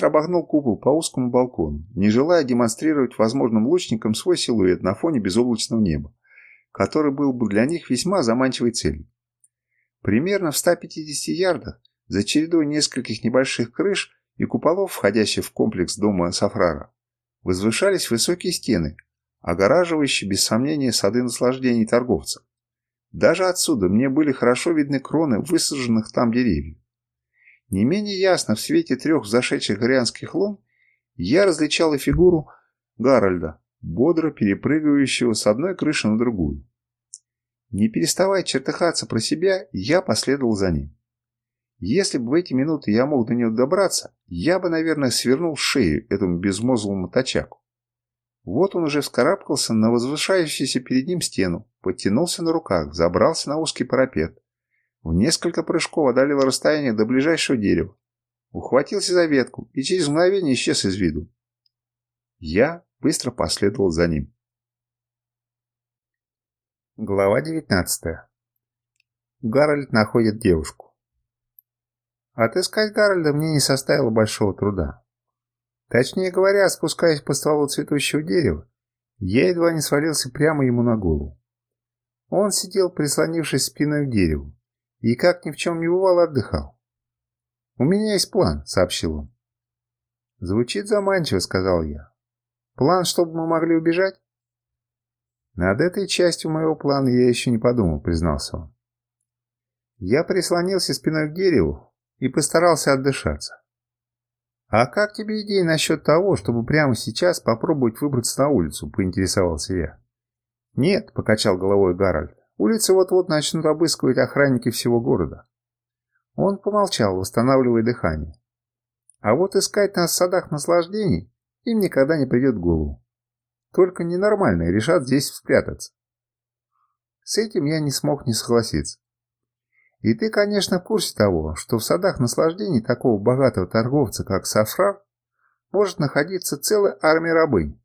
быстро обогнул купол по узкому балкону, не желая демонстрировать возможным лучникам свой силуэт на фоне безоблачного неба, который был бы для них весьма заманчивой целью. Примерно в 150 ярдах, за чередой нескольких небольших крыш и куполов, входящих в комплекс дома Сафрара, возвышались высокие стены, огораживающие без сомнения сады наслаждений торговцев. Даже отсюда мне были хорошо видны кроны высаженных там деревьев. Не менее ясно в свете трех зашедших горианских лун я различал и фигуру Гарольда, бодро перепрыгивающего с одной крыши на другую. Не переставая чертыхаться про себя, я последовал за ним. Если бы в эти минуты я мог до него добраться, я бы, наверное, свернул шею этому безмозглому тачаку. Вот он уже вскарабкался на возвышающуюся перед ним стену, подтянулся на руках, забрался на узкий парапет, в несколько прыжков одолел расстояние до ближайшего дерева, ухватился за ветку и через мгновение исчез из виду. Я быстро последовал за ним. Глава 19. Гарольд находит девушку. Отыскать Гарольда мне не составило большого труда. Точнее говоря, спускаясь по стволу цветущего дерева, я едва не свалился прямо ему на голову. Он сидел, прислонившись спиной к дереву, и как ни в чем не бывало отдыхал. «У меня есть план», — сообщил он. «Звучит заманчиво», — сказал я. «План, чтобы мы могли убежать?» «Над этой частью моего плана я еще не подумал», — признался он. Я прислонился спиной к дереву и постарался отдышаться. «А как тебе идея насчет того, чтобы прямо сейчас попробовать выбраться на улицу?» — поинтересовался я. «Нет», — покачал головой Гарольд. Улицы вот-вот начнут обыскивать охранники всего города. Он помолчал, восстанавливая дыхание. А вот искать нас в садах наслаждений им никогда не придет в голову. Только ненормальные решат здесь спрятаться. С этим я не смог не согласиться. И ты, конечно, в курсе того, что в садах наслаждений такого богатого торговца, как Сафрар, может находиться целая армия рабынь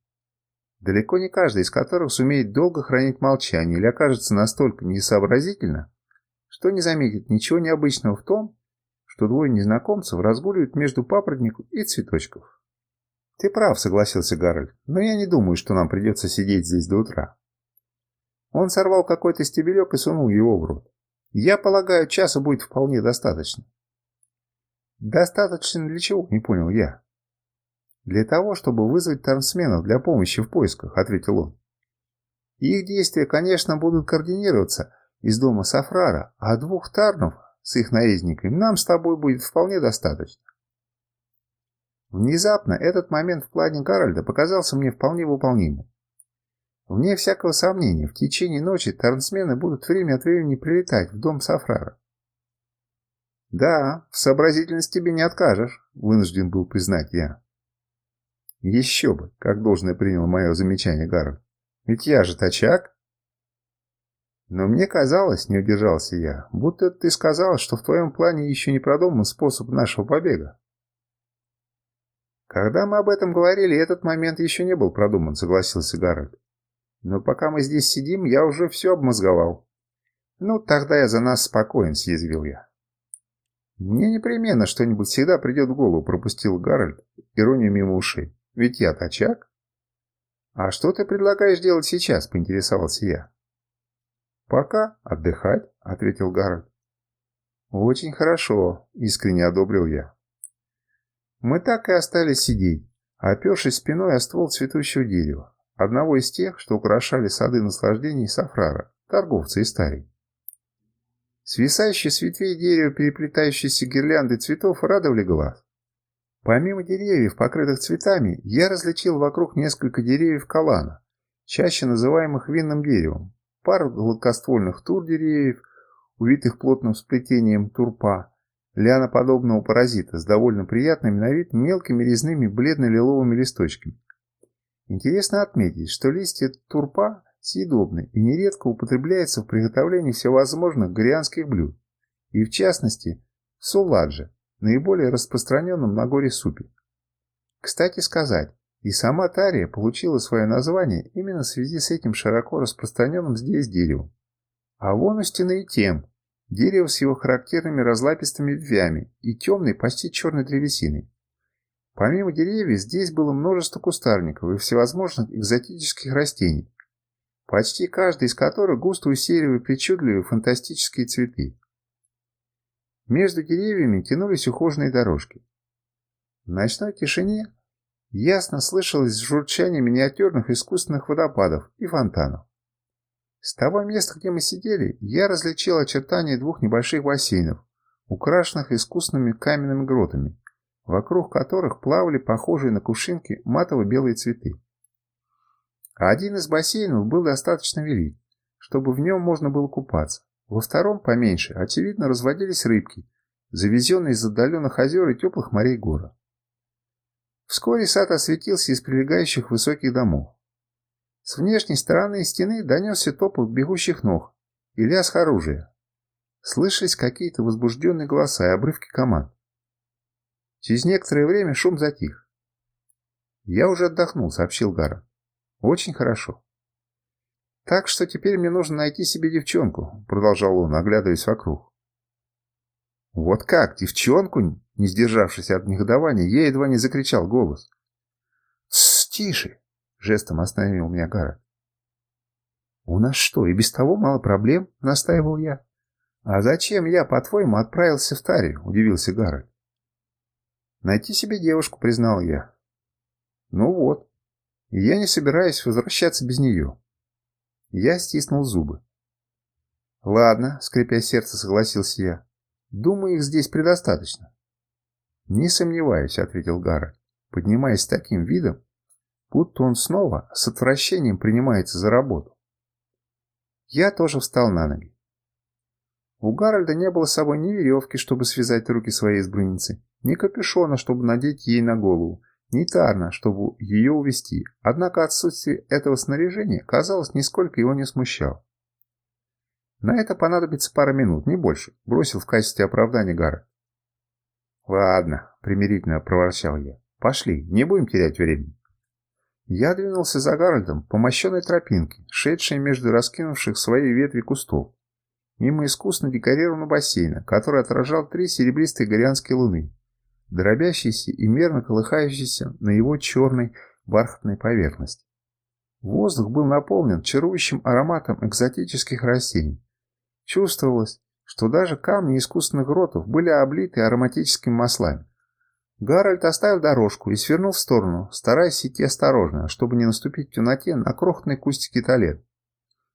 далеко не каждый из которых сумеет долго хранить молчание или окажется настолько несообразительно, что не заметит ничего необычного в том, что двое незнакомцев разгуливают между папоротников и цветочков. «Ты прав», — согласился Гарольд, — «но я не думаю, что нам придется сидеть здесь до утра». Он сорвал какой-то стебелек и сунул его в рот. «Я полагаю, часа будет вполне достаточно». «Достаточно для чего?» — не понял я. «Для того, чтобы вызвать тарнсменов для помощи в поисках», — ответил он. «Их действия, конечно, будут координироваться из дома Сафрара, а двух тарнов с их наездниками нам с тобой будет вполне достаточно». Внезапно этот момент в плане Гарольда показался мне вполне выполнимым. Вне всякого сомнения, в течение ночи тарнсмены будут время от времени прилетать в дом Сафрара. «Да, в сообразительности тебе не откажешь», — вынужден был признать я. Еще бы, как должное принял мое замечание Гарольд. Ведь я же тачак. Но мне казалось, не удержался я, будто ты сказал, что в твоем плане еще не продуман способ нашего побега. Когда мы об этом говорили, этот момент еще не был продуман, согласился Гарольд. Но пока мы здесь сидим, я уже все обмозговал. Ну, тогда я за нас спокоен, съязвил я. Мне непременно что-нибудь всегда придет в голову, пропустил Гарольд, иронию мимо ушей. Ведь я тачак. А что ты предлагаешь делать сейчас, поинтересовался я. Пока отдыхать, ответил Гарольд. Очень хорошо, искренне одобрил я. Мы так и остались сидеть, опершись спиной о ствол цветущего дерева, одного из тех, что украшали сады наслаждений Сафрара, торговца из Турии. Свисающие с ветвей дерева переплетающиеся гирлянды цветов радовали глаз. Помимо деревьев, покрытых цветами, я различил вокруг несколько деревьев калана, чаще называемых винным деревом, пару гладкоствольных тур-деревьев, увитых плотным сплетением турпа, лианоподобного паразита с довольно приятными на вид мелкими резными бледно-лиловыми листочками. Интересно отметить, что листья турпа съедобны и нередко употребляются в приготовлении всевозможных горианских блюд, и в частности в наиболее распространенном на горе супе. Кстати сказать, и сама Тария получила свое название именно в связи с этим широко распространенным здесь деревом. А вон у стены и тем, дерево с его характерными разлапистыми ветвями и темной, почти черной древесиной. Помимо деревьев, здесь было множество кустарников и всевозможных экзотических растений, почти каждый из которых густо усеивали причудливые фантастические цветы. Между деревьями тянулись ухоженные дорожки. В ночной тишине ясно слышалось журчание миниатюрных искусственных водопадов и фонтанов. С того места, где мы сидели, я различил очертания двух небольших бассейнов, украшенных искусственными каменными гротами, вокруг которых плавали похожие на кувшинки матово-белые цветы. Один из бассейнов был достаточно велик, чтобы в нем можно было купаться. Во втором, поменьше, очевидно, разводились рыбки, завезенные из отдаленных озер и теплых морей гора. Вскоре сад осветился из прилегающих высоких домов. С внешней стороны стены донесся топот бегущих ног и лязг оружия. Слышались какие-то возбужденные голоса и обрывки команд. Через некоторое время шум затих. «Я уже отдохнул», — сообщил Гара. «Очень хорошо». «Так что теперь мне нужно найти себе девчонку», — продолжал он, оглядываясь вокруг. «Вот как, девчонку?» Не сдержавшись от негодования, я едва не закричал голос. «Тссс, тише!» — жестом остановил меня Гара. «У нас что, и без того мало проблем?» — настаивал я. «А зачем я, по-твоему, отправился в Тарию?» — удивился Гарольд. «Найти себе девушку», — признал я. «Ну вот. И я не собираюсь возвращаться без нее». Я стиснул зубы. «Ладно», — скрипя сердце, согласился я. «Думаю, их здесь предостаточно». «Не сомневаюсь», — ответил Гарольд, поднимаясь таким видом, будто он снова с отвращением принимается за работу. Я тоже встал на ноги. У Гарольда не было с собой ни веревки, чтобы связать руки своей избранницы, ни капюшона, чтобы надеть ей на голову, ни тарна, чтобы ее увести. Однако отсутствие этого снаряжения, казалось, нисколько его не смущало. На это понадобится пара минут, не больше, бросил в качестве оправдания Гарольд. Ладно, примирительно проворчал я. Пошли, не будем терять времени. Я двинулся за Гарольдом по мощенной тропинке, шедшей между раскинувших свои ветви кустов мимо искусно декорированного бассейна, который отражал три серебристые горианские луны, дробящиеся и мерно колыхающиеся на его черной бархатной поверхности. Воздух был наполнен чарующим ароматом экзотических растений. Чувствовалось, что даже камни искусственных гротов были облиты ароматическими маслами. Гарольд оставил дорожку и свернул в сторону, стараясь идти осторожно, чтобы не наступить в темноте на крохотные кустики талет,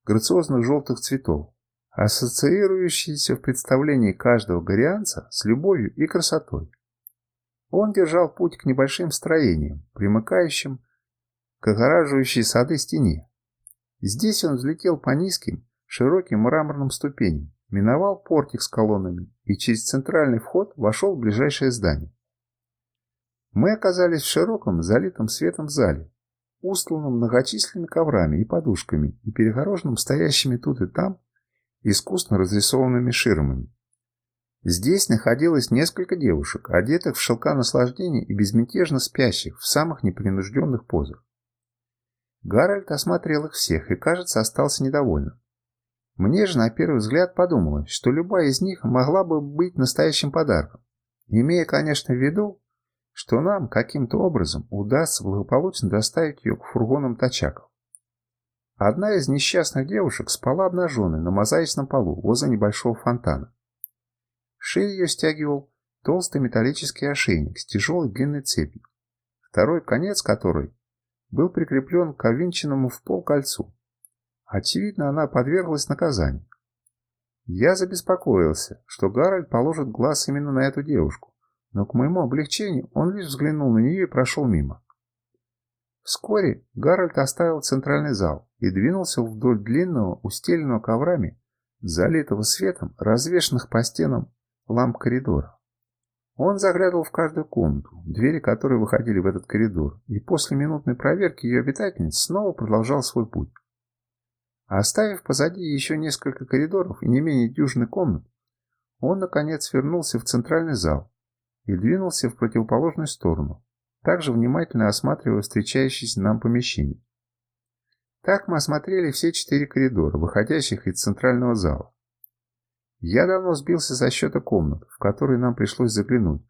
грациозных желтых цветов, ассоциирующиеся в представлении каждого горианца с любовью и красотой. Он держал путь к небольшим строениям, примыкающим к огораживающей сады стене. Здесь он взлетел по низким, широким мраморным ступеням, миновал портик с колоннами и через центральный вход вошел в ближайшее здание. Мы оказались в широком, залитом светом зале, устланном многочисленными коврами и подушками и перегороженном стоящими тут и там искусно разрисованными ширмами. Здесь находилось несколько девушек, одетых в шелка наслаждения и безмятежно спящих в самых непринужденных позах. Гарольд осмотрел их всех и, кажется, остался недовольным. Мне же на первый взгляд подумалось, что любая из них могла бы быть настоящим подарком, имея, конечно, в виду, что нам каким-то образом удастся благополучно доставить ее к фургонам тачаков. Одна из несчастных девушек спала обнаженной на мозаичном полу возле небольшого фонтана. Шею ее стягивал толстый металлический ошейник с тяжелой длинной цепью, второй конец которой был прикреплен к овинченному в пол кольцу. Очевидно, она подверглась наказанию. Я забеспокоился, что Гарольд положит глаз именно на эту девушку, но к моему облегчению он лишь взглянул на нее и прошел мимо. Вскоре Гарольд оставил центральный зал и двинулся вдоль длинного, устеленного коврами, залитого светом, развешанных по стенам ламп коридора. Он заглядывал в каждую комнату, двери которой выходили в этот коридор, и после минутной проверки ее обитательниц снова продолжал свой путь. Оставив позади еще несколько коридоров и не менее дюжины комнат, он, наконец, вернулся в центральный зал и двинулся в противоположную сторону, также внимательно осматривая встречающиеся нам помещения. Так мы осмотрели все четыре коридора, выходящих из центрального зала. Я давно сбился со счета комнат, в которые нам пришлось заглянуть,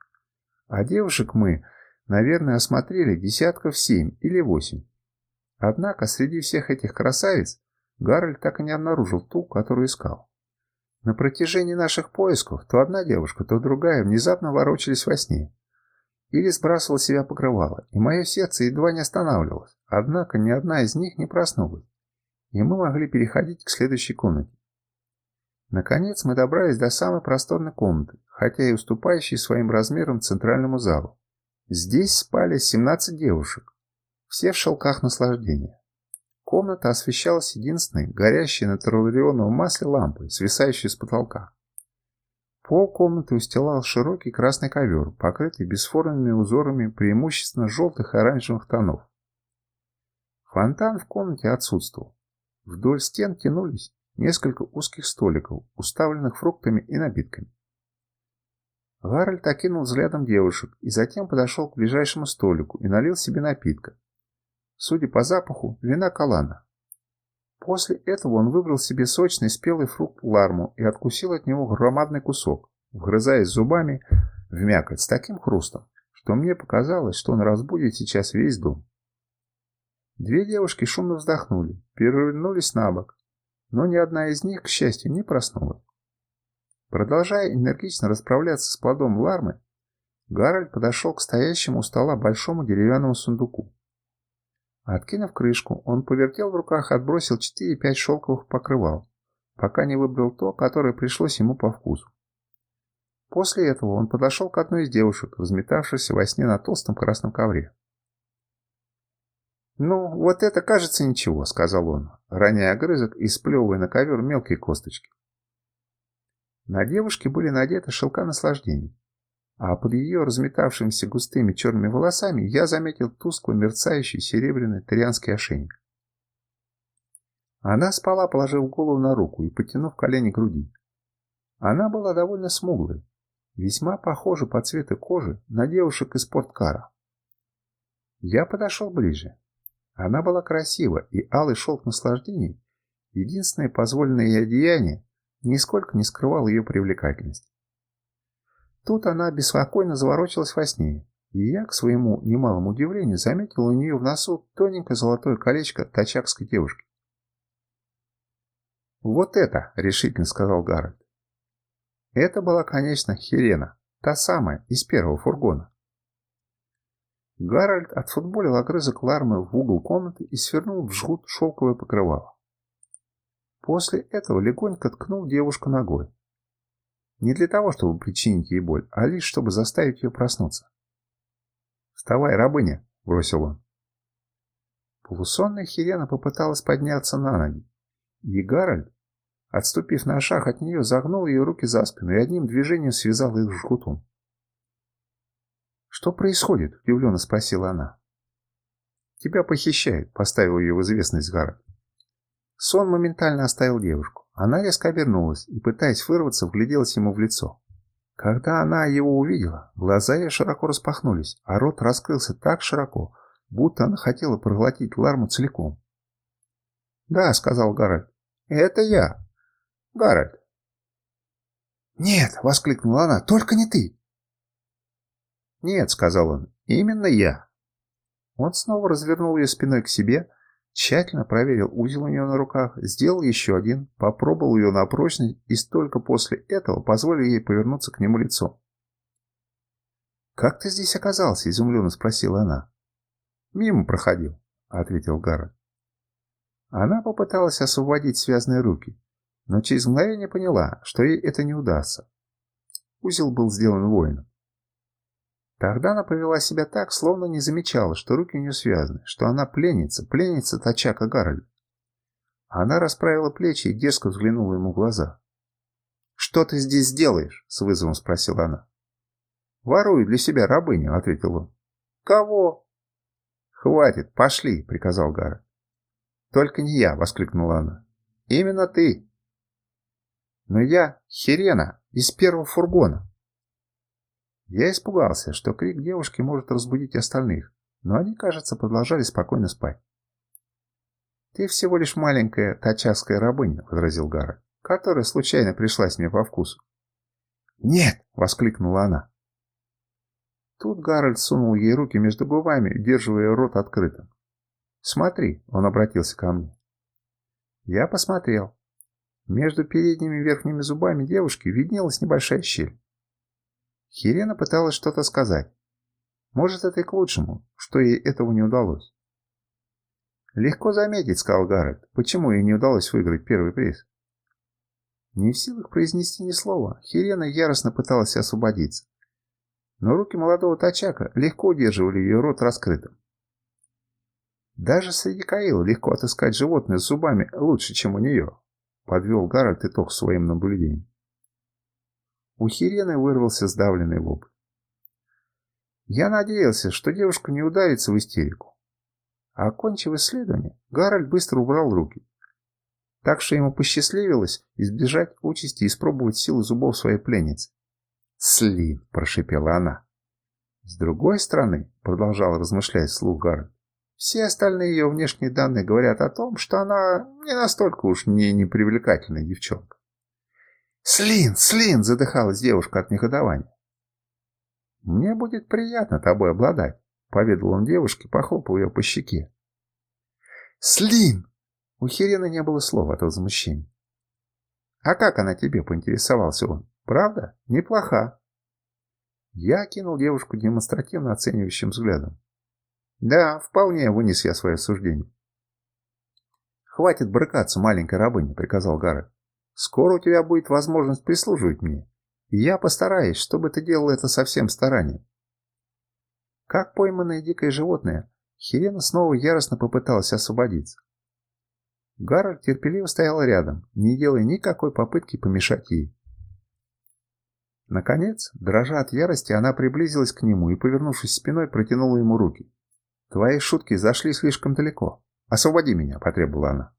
а девушек мы наверное, осмотрели десятков семь или восемь. Однако среди всех этих красавиц Гарольд так и не обнаружил ту, которую искал. На протяжении наших поисков то одна девушка, то другая внезапно ворочались во сне. Или сбрасывала себя покрывало, и мое сердце едва не останавливалось, однако ни одна из них не проснулась, и мы могли переходить к следующей комнате. Наконец мы добрались до самой просторной комнаты, хотя и уступающей своим размерам центральному залу. Здесь спали 17 девушек, все в шелках наслаждения. Комната освещалась единственной, горящей на террорионовом масле лампой, свисающей с потолка. Пол комнаты устилал широкий красный ковер, покрытый бесформенными узорами преимущественно желтых и оранжевых тонов. Фонтан в комнате отсутствовал. Вдоль стен тянулись несколько узких столиков, уставленных фруктами и напитками. Гарольд окинул взглядом девушек и затем подошел к ближайшему столику и налил себе напитка, судя по запаху, вина калана. После этого он выбрал себе сочный спелый фрукт ларму и откусил от него громадный кусок, вгрызаясь зубами в мякоть с таким хрустом, что мне показалось, что он разбудит сейчас весь дом. Две девушки шумно вздохнули, перевернулись на бок, но ни одна из них, к счастью, не проснулась. Продолжая энергично расправляться с плодом лармы, Гарольд подошел к стоящему у стола большому деревянному сундуку. Откинув крышку, он повертел в руках, отбросил 4-5 шелковых покрывал, пока не выбрал то, которое пришлось ему по вкусу. После этого он подошел к одной из девушек, разметавшейся во сне на толстом красном ковре. «Ну, вот это кажется ничего», — сказал он, роняя огрызок и сплевывая на ковер мелкие косточки. На девушке были надеты шелка наслаждений а под ее разметавшимися густыми черными волосами я заметил тускло мерцающий серебряный трианский ошейник. Она спала, положив голову на руку и потянув колени к груди. Она была довольно смуглой, весьма похожа по цвету кожи на девушек из спорткара. Я подошел ближе. Она была красива, и алый шелк наслаждений, единственное позволенное ей одеяние, нисколько не скрывал ее привлекательность. Тут она беспокойно заворочилась во сне, и я, к своему немалому удивлению, заметил у нее в носу тоненькое золотое колечко тачакской девушки. «Вот это!» — решительно сказал Гаррет. Это была, конечно, Хелена, та самая, из первого фургона. Гарольд отфутболил огрызок лармы в угол комнаты и свернул в жгут шелковое покрывало. После этого легонько ткнул девушку ногой. Не для того, чтобы причинить ей боль, а лишь чтобы заставить ее проснуться. «Вставай, рабыня!» — бросил он. Полусонная Хелена попыталась подняться на ноги, и Гарольд, отступив на шаг от нее, загнул ее руки за спину и одним движением связал их жгутом. «Что происходит?» — удивленно спросила она. «Тебя похищают», — поставил ее в известность Гарольд. Сон моментально оставил девушку. Она резко обернулась и, пытаясь вырваться, вгляделась ему в лицо. Когда она его увидела, глаза ее широко распахнулись, а рот раскрылся так широко, будто она хотела проглотить Ларму целиком. «Да», — сказал Гарольд, — «это я, Гарольд». «Нет!» — воскликнула она. «Только не ты!» «Нет», — сказал он, — «именно я». Он снова развернул ее спиной к себе, Тщательно проверил узел у нее на руках, сделал еще один, попробовал ее на прочность и только после этого позволил ей повернуться к нему лицом. «Как ты здесь оказался?» – изумленно спросила она. «Мимо проходил», – ответил Гаррет. Она попыталась освободить связанные руки, но через мгновение поняла, что ей это не удастся. Узел был сделан воином. Тогда она повела себя так, словно не замечала, что руки у нее связаны, что она пленница, пленница Тачака Гарольда. Она расправила плечи и дерзко взглянула ему в глаза. «Что ты здесь делаешь?» — с вызовом спросила она. «Ворую для себя рабыню», — ответил он. «Кого?» «Хватит, пошли», — приказал Гарольд. «Только не я», — воскликнула она. «Именно ты». «Но я Херена из первого фургона». Я испугался, что крик девушки может разбудить остальных, но они, кажется, продолжали спокойно спать. «Ты всего лишь маленькая тачавская рабыня», — возразил Гара, «которая случайно пришлась мне по вкусу». «Нет!» — воскликнула она. Тут Гарольд сунул ей руки между губами, удерживая рот открытым. «Смотри», — он обратился ко мне. Я посмотрел. Между передними верхними зубами девушки виднелась небольшая щель. Хирена пыталась что-то сказать. Может, это и к лучшему, что ей этого не удалось. «Легко заметить», — сказал Гаррет, — «почему ей не удалось выиграть первый приз». Не в силах произнести ни слова, Хирена яростно пыталась освободиться. Но руки молодого тачака легко удерживали ее рот раскрытым. Даже среди Каила легко отыскать животное с зубами лучше, чем у нее, подвел Гарольд итог своим наблюдениям. У Хирены вырвался сдавленный вопль. Я надеялся, что девушка не ударится в истерику. А окончив исследование, Гарольд быстро убрал руки. Так что ему посчастливилось избежать участи испробовать силу зубов своей пленницы. «Слин!» – прошипела она. «С другой стороны», – продолжал размышлять вслух Гарольд, все остальные ее внешние данные говорят о том, что она не настолько уж не непривлекательная девчонка. «Слин! Слин!» – задыхалась девушка от негодования. «Мне будет приятно тобой обладать», — поведал он девушке, похлопав ее по щеке. «Слин!» У Хирены не было слова от возмущения. «А как она тебе?» — поинтересовался он. «Правда? Неплоха». Я кинул девушку демонстративно оценивающим взглядом. «Да, вполне вынес я свое суждение». «Хватит брыкаться, маленькая рабыня», — приказал Гаррет. «Скоро у тебя будет возможность прислуживать мне. И я постараюсь, чтобы ты делал это со всем старанием. Как пойманное дикое животное, Хелена снова яростно попыталась освободиться. Гарольд терпеливо стоял рядом, не делая никакой попытки помешать ей. Наконец, дрожа от ярости, она приблизилась к нему и, повернувшись спиной, протянула ему руки. «Твои шутки зашли слишком далеко. Освободи меня», — потребовала она.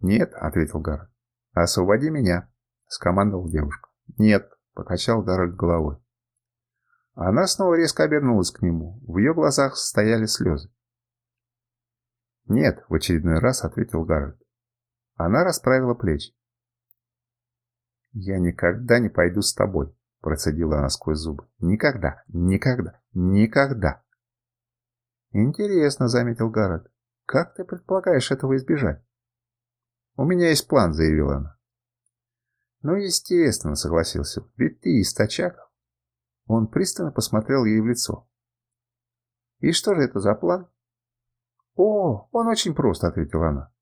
«Нет», — ответил Гарольд. «Освободи меня», — скомандовала девушка. «Нет», Покачал Гарольд головой. Она снова резко обернулась к нему. В ее глазах стояли слезы. «Нет», — в очередной раз ответил Гарольд. Она расправила плечи. «Я никогда не пойду с тобой», — процедила она сквозь зубы. «Никогда, никогда, никогда». «Интересно», — заметил Гарольд. «Как ты предполагаешь этого избежать?» «У меня есть план», — заявила она. «Ну, естественно», — согласился. «Ведь ты из Тачаков». Он пристально посмотрел ей в лицо. «И что же это за план?» «О, он очень прост», — ответила она.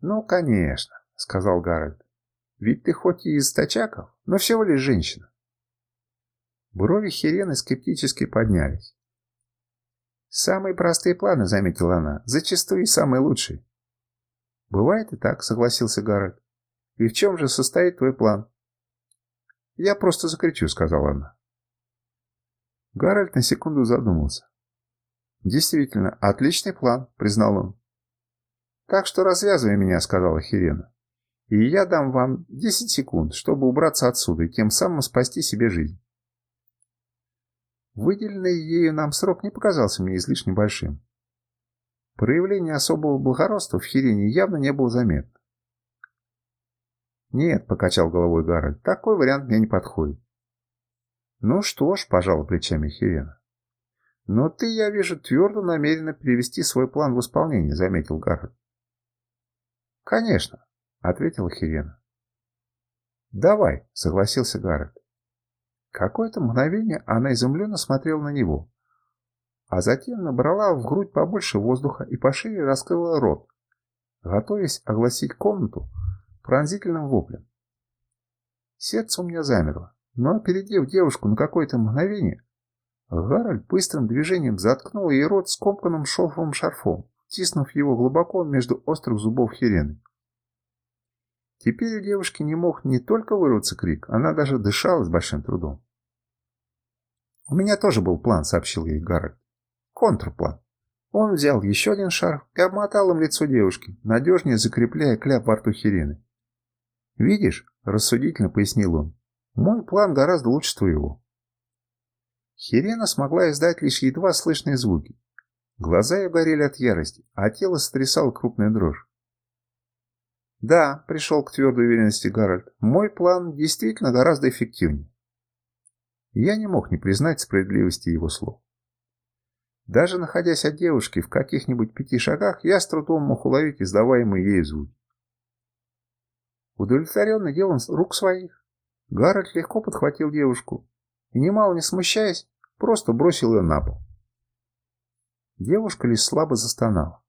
«Ну, конечно», — сказал Гарольд. «Ведь ты хоть и из Тачаков, но всего лишь женщина». Брови Хирены скептически поднялись. «Самые простые планы», — заметила она, — «зачастую самые лучшие». «Бывает и так», — согласился Гарольд. «И в чем же состоит твой план?» «Я просто закричу», — сказала она. Гарольд на секунду задумался. «Действительно, отличный план», — признал он. «Так что развязывай меня», — сказала Хирена. «И я дам вам 10 секунд, чтобы убраться отсюда и тем самым спасти себе жизнь». Выделенный ею нам срок не показался мне излишне большим. Проявление особого благородства в Хирене явно не было заметно. «Нет», — покачал головой Гарольд, — «такой вариант мне не подходит». «Ну что ж», — пожала плечами Хирена. «Но ты, я вижу, твердо намерена привести свой план в исполнение», — заметил Гарольд. «Конечно», — ответила Хирена. «Давай», — согласился Гарольд. Какое-то мгновение она изумленно смотрела на него, а затем набрала в грудь побольше воздуха и пошире раскрыла рот, готовясь огласить комнату пронзительным воплем. Сердце у меня замерло, но, опередив девушку на какое-то мгновение, Гарольд быстрым движением заткнул ей рот скомканным шелковым шарфом, втиснув его глубоко между острых зубов Хирены. Теперь у девушки не мог не только вырваться крик, она даже дышала с большим трудом. «У меня тоже был план», — сообщил ей Гарольд. «Контрплан». Он взял еще один шарф и обмотал им лицо девушки, надежнее закрепляя кляп во рту Хирены. «Видишь?» – рассудительно пояснил он. «Мой план гораздо лучше твоего». Хирена смогла издать лишь едва слышные звуки. Глаза ее горели от ярости, а тело сотрясало крупная дрожь. «Да», – пришел к твердой уверенности Гарольд, – «мой план действительно гораздо эффективнее». Я не мог не признать справедливости его слов. Даже находясь от девушки в каких-нибудь пяти шагах, я с трудом мог уловить издаваемые ей звуки. Удовлетворенный делом рук своих, Гарольд легко подхватил девушку и, нимало не смущаясь, просто бросил ее на пол. Девушка лишь слабо застонала.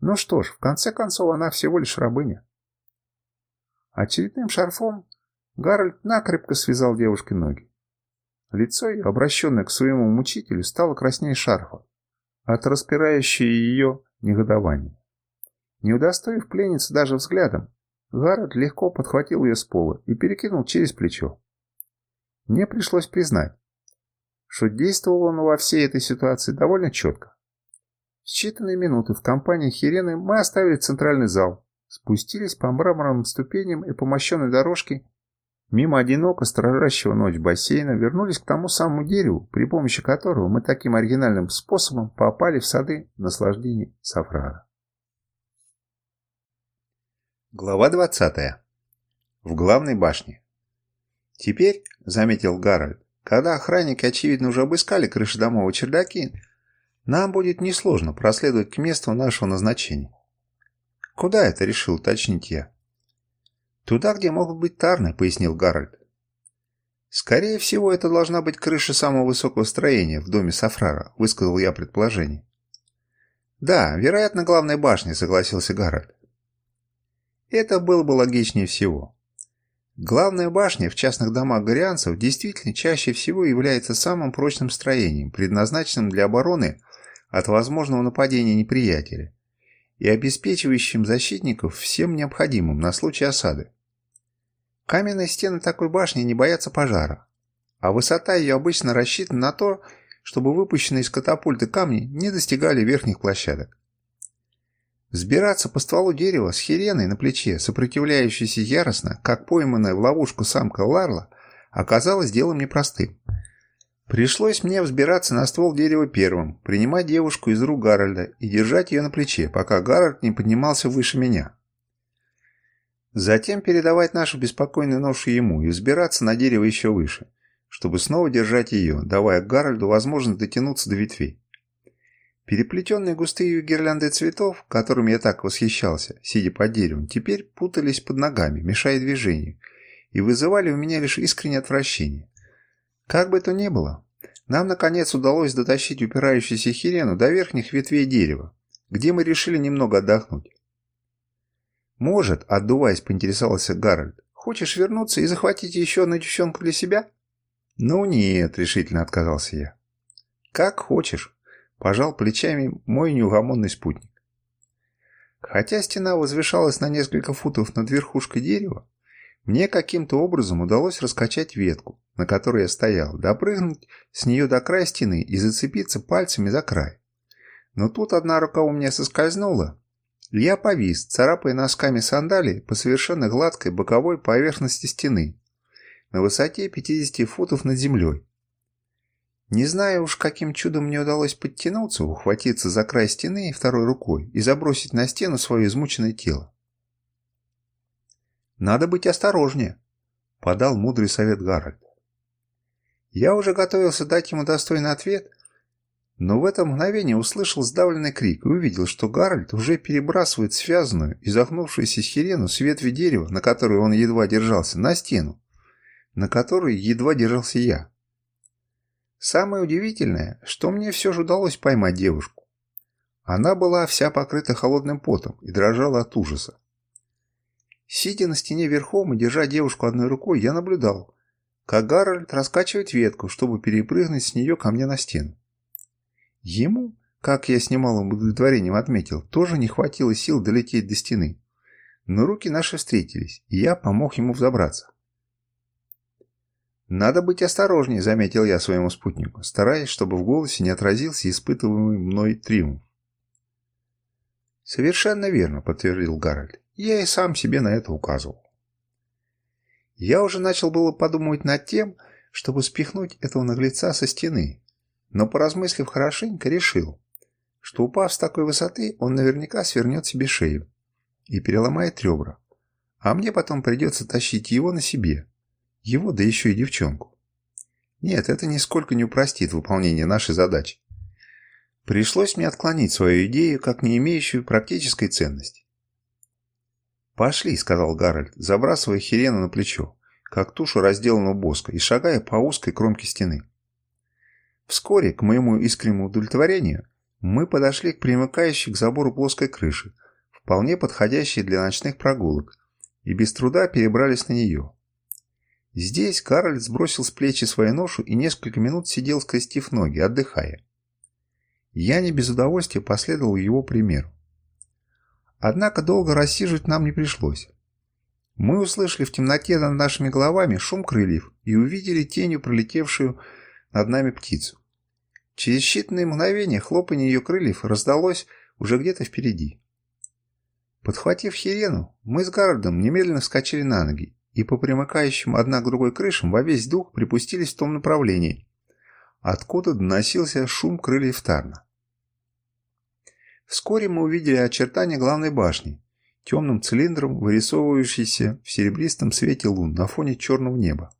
Ну что ж, в конце концов, она всего лишь рабыня. Очередным шарфом Гарольд накрепко связал девушке ноги. Лицо ее, обращенное к своему мучителю, стало краснее шарфа от распирающей ее негодования. Не удостоив пленницу даже взглядом, Гарольд легко подхватил ее с пола и перекинул через плечо. Мне пришлось признать, что действовал он во всей этой ситуации довольно четко. В считанные минуты в компании Хирены мы оставили центральный зал, спустились по мраморным ступеням и по мощенной дорожке Мимо одиноко сторожащего ночь бассейна вернулись к тому самому дереву, при помощи которого мы таким оригинальным способом попали в сады наслаждений Сафрара. Глава 20. В главной башне. Теперь, заметил Гарольд, когда охранники очевидно уже обыскали крыши домов и чердаки, нам будет несложно проследовать к месту нашего назначения. Куда это, решил уточнить я. «Туда, где могут быть тарны», — пояснил Гарольд. «Скорее всего, это должна быть крыша самого высокого строения в доме Сафрара», — высказал я предположение. «Да, вероятно, главной башни», — согласился Гарольд. Это было бы логичнее всего. Главная башня в частных домах горианцев действительно чаще всего является самым прочным строением, предназначенным для обороны от возможного нападения неприятеля и обеспечивающим защитников всем необходимым на случай осады. Каменные стены такой башни не боятся пожара, а высота ее обычно рассчитана на то, чтобы выпущенные из катапульты камни не достигали верхних площадок. Взбираться по стволу дерева с хиреной на плече, сопротивляющейся яростно, как пойманная в ловушку самка Ларла, оказалось делом непростым. Пришлось мне взбираться на ствол дерева первым, принимать девушку из рук Гарольда и держать ее на плече, пока Гарольд не поднимался выше меня. Затем передавать нашу беспокойную ношу ему и взбираться на дерево еще выше, чтобы снова держать ее, давая Гарольду возможность дотянуться до ветвей. Переплетенные густые гирлянды цветов, которыми я так восхищался, сидя под деревом, теперь путались под ногами, мешая движению, и вызывали у меня лишь искреннее отвращение. Как бы то ни было, нам наконец удалось дотащить упирающуюся хирену до верхних ветвей дерева, где мы решили немного отдохнуть. «Может», — отдуваясь, поинтересовался Гарольд. «Хочешь вернуться и захватить еще одну девчонку для себя?» «Ну нет», — решительно отказался я. «Как хочешь», — пожал плечами мой неугомонный спутник. Хотя стена возвышалась на несколько футов над верхушкой дерева, мне каким-то образом удалось раскачать ветку, на которой я стоял, допрыгнуть с нее до края стены и зацепиться пальцами за край. Но тут одна рука у меня соскользнула, я повис, царапая носками сандалий по совершенно гладкой боковой поверхности стены на высоте 50 футов над землей. Не знаю уж, каким чудом мне удалось подтянуться, ухватиться за край стены второй рукой и забросить на стену свое измученное тело. «Надо быть осторожнее», — подал мудрый совет Гарольд. Я уже готовился дать ему достойный ответ, но в это мгновение услышал сдавленный крик и увидел, что Гарольд уже перебрасывает связанную и задохнувшуюся Хирену с ветви дерева, на которой он едва держался, на стену, на которой едва держался я. Самое удивительное, что мне все же удалось поймать девушку. Она была вся покрыта холодным потом и дрожала от ужаса. Сидя на стене верхом и держа девушку одной рукой, я наблюдал, как Гарольд раскачивает ветку, чтобы перепрыгнуть с нее ко мне на стену. Ему, как я с немалым удовлетворением отметил, тоже не хватило сил долететь до стены. Но руки наши встретились, и я помог ему взобраться. «Надо быть осторожнее», — заметил я своему спутнику, стараясь, чтобы в голосе не отразился испытываемый мной триумф. «Совершенно верно», — подтвердил Гарольд. «Я и сам себе на это указывал». Я уже начал было подумывать над тем, чтобы спихнуть этого наглеца со стены, но, поразмыслив хорошенько, решил, что упав с такой высоты, он наверняка свернет себе шею и переломает ребра, а мне потом придется тащить его на себе, его, да еще и девчонку. Нет, это нисколько не упростит выполнение нашей задачи. Пришлось мне отклонить свою идею, как не имеющую практической ценности. «Пошли», — сказал Гарольд, забрасывая Хирену на плечо, как тушу разделанного боска, и шагая по узкой кромке стены. Вскоре, к моему искреннему удовлетворению, мы подошли к примыкающей к забору плоской крыши, вполне подходящей для ночных прогулок, и без труда перебрались на нее. Здесь Кароль сбросил с плечи свою ношу и несколько минут сидел, скрестив ноги, отдыхая. Я не без удовольствия последовал его примеру. Однако долго рассиживать нам не пришлось. Мы услышали в темноте над нашими головами шум крыльев и увидели тенью пролетевшую над нами птицу. Через считанные мгновения хлопанье ее крыльев раздалось уже где-то впереди. Подхватив хирену, мы с Гарольдом немедленно вскочили на ноги и по примыкающим одна к другой крышам во весь дух припустились в том направлении, откуда доносился шум крыльев Тарна. Вскоре мы увидели очертания главной башни, темным цилиндром, вырисовывающейся в серебристом свете лун на фоне черного неба.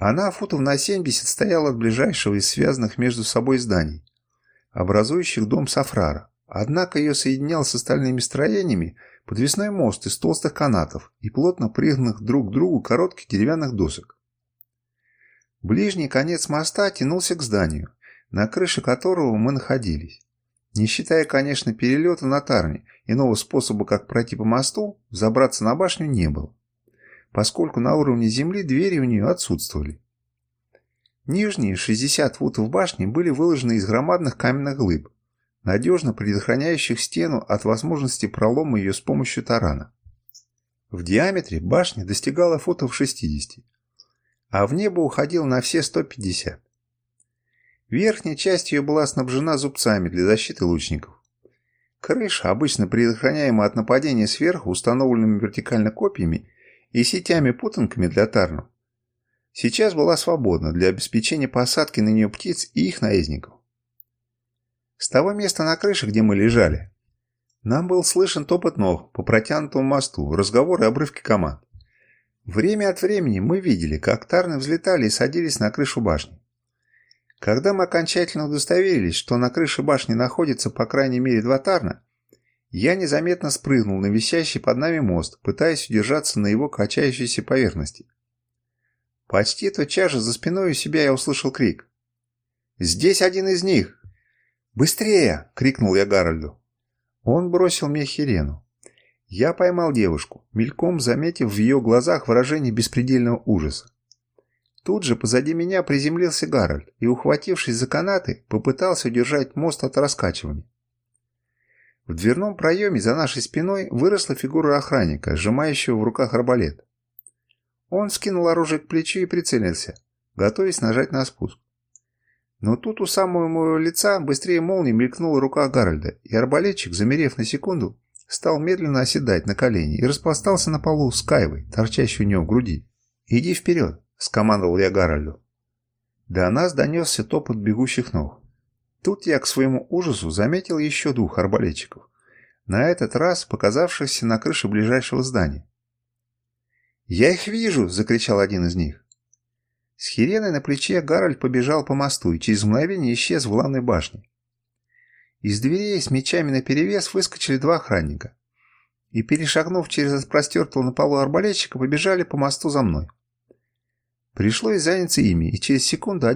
Она футов на 70 стояла от ближайшего из связанных между собой зданий, образующих дом Сафрара. Однако ее соединял с остальными строениями подвесной мост из толстых канатов и плотно пригнанных друг к другу коротких деревянных досок. Ближний конец моста тянулся к зданию, на крыше которого мы находились. Не считая, конечно, перелета на Тарне, иного способа, как пройти по мосту, забраться на башню не было поскольку на уровне земли двери у нее отсутствовали. Нижние 60 футов башни были выложены из громадных каменных глыб, надежно предохраняющих стену от возможности пролома ее с помощью тарана. В диаметре башня достигала футов 60, а в небо уходила на все 150. Верхняя часть ее была снабжена зубцами для защиты лучников. Крыша, обычно предохраняемая от нападения сверху установленными вертикально копьями, и сетями-путанками для тарнов, сейчас была свободна для обеспечения посадки на нее птиц и их наездников. С того места на крыше, где мы лежали, нам был слышен топот ног по протянутому мосту, разговоры и обрывки команд. Время от времени мы видели, как тарны взлетали и садились на крышу башни. Когда мы окончательно удостоверились, что на крыше башни находится по крайней мере два тарна, я незаметно спрыгнул на висящий под нами мост, пытаясь удержаться на его качающейся поверхности. Почти тотчас же за спиной у себя я услышал крик. «Здесь один из них!» «Быстрее!» — крикнул я Гарольду. Он бросил мне хирену. Я поймал девушку, мельком заметив в ее глазах выражение беспредельного ужаса. Тут же позади меня приземлился Гарольд и, ухватившись за канаты, попытался удержать мост от раскачивания. В дверном проеме за нашей спиной выросла фигура охранника, сжимающего в руках арбалет. Он скинул оружие к плечу и прицелился, готовясь нажать на спуск. Но тут у самого моего лица быстрее молнии мелькнула рука Гарольда, и арбалетчик, замерев на секунду, стал медленно оседать на колени и распластался на полу с кайвой, торчащей у него в груди. «Иди вперед!» – скомандовал я Гарольду. До нас донесся топот бегущих ног. Тут я к своему ужасу заметил еще двух арбалетчиков, на этот раз показавшихся на крыше ближайшего здания. «Я их вижу!» – закричал один из них. С хиреной на плече Гарольд побежал по мосту и через мгновение исчез в главной башне. Из дверей с мечами наперевес выскочили два охранника и, перешагнув через распростертого на полу арбалетчика, побежали по мосту за мной. Пришлось заняться ими, и через секунду